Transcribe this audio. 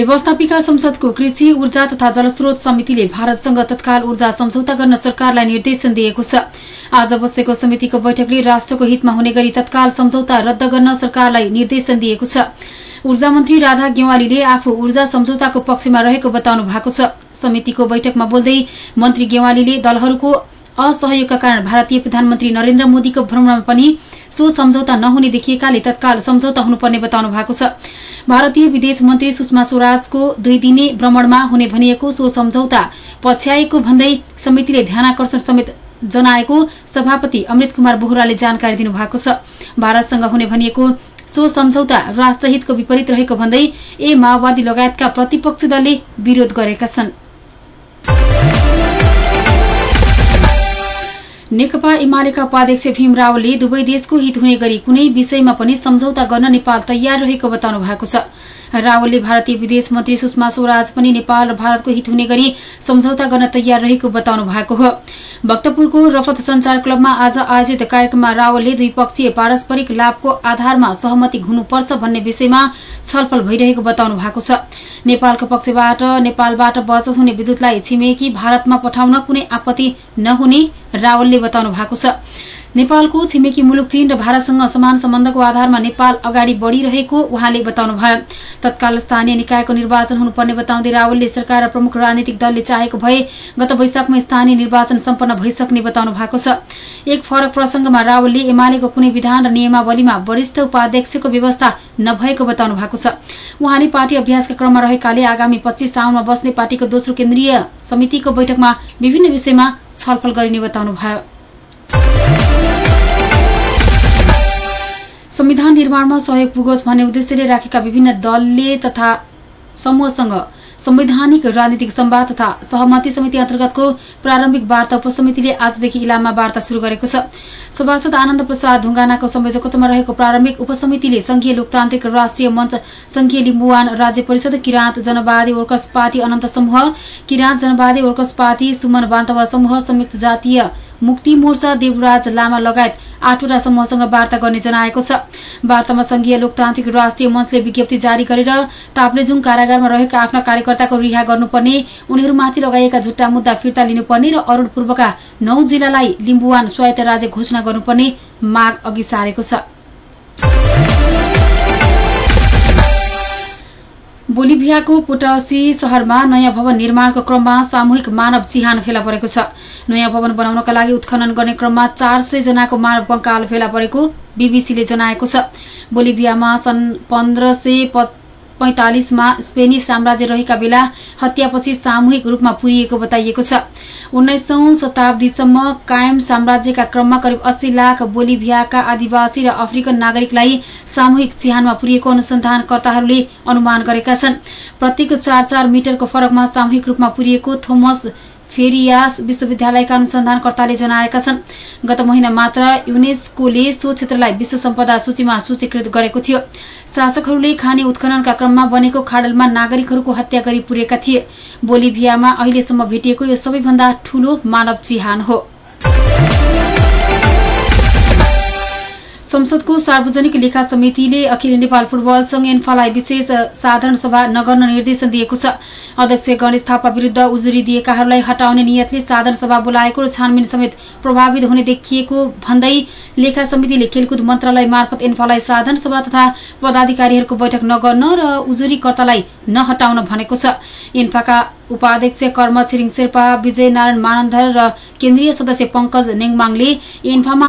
व्यवस्थापिका संसदको कृषि ऊर्जा तथा जलस्रोत समितिले भारतसँग तत्काल ऊर्जा सम्झौता गर्न सरकारलाई निर्देशन दिएको छ। आज बसेको समितिको बैठकले राष्ट्रको हितमा हुने गरी तत्काल सम्झौता रद्द गर्न सरकारलाई निर्देशन दिएको छ। ऊर्जा मन्त्री राधा गेवालीले आफू ऊर्जा सम्झौताको पक्षमा रहेको बताउनु भएको छ। समितिको बैठकमा बोल्दै मन्त्री गेवालीले दलहरूको असहयोगका कारण भारतीय प्रधानमन्त्री नरेन्द्र मोदीको भ्रमणमा पनि सो सम्झौता नहुने देखिएकाले तत्काल सम्झौता हुनुपर्ने बताउनु भएको छ। भारतीय विदेश मन्त्री सुषमा स्वराजको दुई दिने भ्रमणमा हुने भनिएको सो सम्झौता पछ्याएको भन्दै समितिले ध्यानकर्षण समेत जनाएको सभापति अमृत कुमार बोहराले जानकारी दिनुभएको छ। भारतसँग हुने भनिएको सो सम्झौता राष्ट्रहितको विपरीत रहेको भन्दै ए माओवादी लगायतका प्रतिपक्षी दलले विरोध गरेका छन्। नेकपा एमालेका उपाध्यक्ष भीम रावलले दुवै देशको हित हुने गरी कुनै विषयमा पनि सम्झौता गर्न नेपाल तयार रहेको बताउनु भएको छ। रावलले भारतीय विदेश मन्त्री सुषमा स्वराज पनि नेपाल र भारतको हित हुने गरी सम्झौता गर्न तयार रहेको बताउनु भएको हो। भक्तपुरको रफत संचार क्लबमा आज आयोजित कार्यक्रममा रावलले द्विपक्षीय पारस्परिक लाभको आधारमा सहमति हुनुपर्छ भन्ने विषयमा छलफल भइरहेको बताउनु भएको छ। नेपालको पक्षबाट नेपालबाट बचत हुने विद्युतलाई छिमेकी भारतमा पठाउन कुनै आपत्ति नहुने रावलले बताउनु भएको छ। नेपालको छिमेकी मुलुक चीन र भारतसँग समान सम्बन्धको आधारमा नेपाल अगाडि बढ़िरहेको उहाँले बताउनु भयो तत्काल स्थानीय निकायको निर्वाचन हुनुपर्ने बताउँदै रावलले सरकार र प्रमुख राजनीतिक दलले चाहेको भए गत वैशाखमा स्थानीय निर्वाचन सम्पन्न भइसक्ने बताउनु भएको छ। एक फरक प्रसंगमा रावलले एमालेको कुनै विधान र नियमावलीमा वरिष्ठ उपाध्यक्षको व्यवस्था नभएको बताउनु भएको छ। उहाँले पार्टी अभ्यासका क्रममा रहेकाले आगामी पच्चीस साउनमा बस्ने पार्टीको दोस्रो केन्द्रीय समितिको बैठकमा विभिन्न विषयमा छलफल गरिने बताउनु संविधान निर्माणमा सहयोग पुगोस् भन्ने उद्देश्यले राखेका विभिन्न दलले तथा समूहसँग संवैधानिक राजनीतिक सम्वाद तथा सहमति समिति अन्तर्गतको प्रारम्भिक वार्ता उपसमितिले आजदेखि इलाममा वार्ता शुरू गरेको छ। सभासद आनन्द प्रसाद ढुङ्गानाको संयोजकत्वमा रहेको प्रारम्भिक उपसमितिले संघीय लोकतान्त्रिक राष्ट्रिय मञ्च संघीय लिम्बुवान राज्य परिषद किराँत जनवादी वर्कर्स पार्टी अनन्त समूह किराँत जनवादी वर्कर्स पार्टी सुमन बान्तवा समूह संयुक्त जातीय मुक्ति मोर्चा देवराज लामा लगायत आठवटा समूहसँग वार्ता गर्ने जनाएको छ। वार्तामा संघीय लोकतान्त्रिक राष्ट्रिय मञ्चले विज्ञप्ति जारी गरेर ताप्लेजुङ कारागारमा रहेका आफ्ना कार्यकर्ताको रिहा गर्नुपर्ने उनीहरूमाथि लगाइएका झुट्टा मुद्दा फिर्ता लिनुपर्ने र अरूण पूर्वका नौ जिल्लालाई लिम्बुवान स्वायत्त राज्य घोषणा गर्नुपर्ने माग अघि सारेको छ। बोलिभियाको पोटासी शहरमा नयाँ भवन निर्माणको क्रममा सामूहिक मानव चिहान फेला परेको छ। नयाँ भवन बनाउनका लागि उत्खनन गर्ने क्रममा चार सय जनाको मानव कंकाल फेला परेको बीबीसीले जनाएको छ। बोलिभियामा सन् पन्ध्र सय पैंतालिसमा स्पेनिस साम्राज्य रहेका बेला हत्यापछि सामूहिक रूपमा पुरिएको बताइएको छ। उन्नाइसौं शताब्दीसम्म कायम साम्राज्यका क्रममा करिब अस्सी लाख बोलिभियाका आदिवासी र अफ्रिकन नागरिकलाई सामूहिक चिहानमा पुरिएको अनुसन्धानकर्ताहरूले अनुमान गरेका छन्। प्रत्येक चार चार मिटरको फरकमा सामूहिक रूपमा पुरिएको थोमस फेरियास विश्वविद्यालयका अनुसन्धानकर्ताले जनाएका छन्। गत महिना मात्र युनेस्कोले सो क्षेत्रलाई विश्व सम्पदा सूचीमा सूचीकृत गरेको थियो। शासकहरूले खाने उत्खननका क्रममा बनेको खाडलमा नागरिकहरूको हत्या गरी पुरेका थिए। बोलिभियामा अहिलेसम्म भेटिएको यो सबैभन्दा ठूलो मानव चिहान हो। संसदको सार्वजनिक लेखा समितिले अखिल नेपाल फुटबल संघ एन्फालाई विशेष साधारण सभा नगर्न निर्देशन दिएको छ। अध्यक्ष गणेश थापा विरूद्ध उजुरी दिएकाहरूलाई हटाउने नियतले साधारण सभा बोलाएको र छानबिन समेत प्रभावित हुने देखिएको भन्दै लेखा समितिले खेलकुद मन्त्रालय मार्फत एन्फालाई साधारण सभा तथा पदाधिकारीहरूको बैठक नगर्न र उजुरीकर्तालाई नहटाउन भनेको छ। एन्फाका उपाध्यक्ष कर्म छिरिङ शेर्पा विजय नारायण मानन्धर र केन्द्रीय सदस्य पंकज नेङमाङले एन्फामा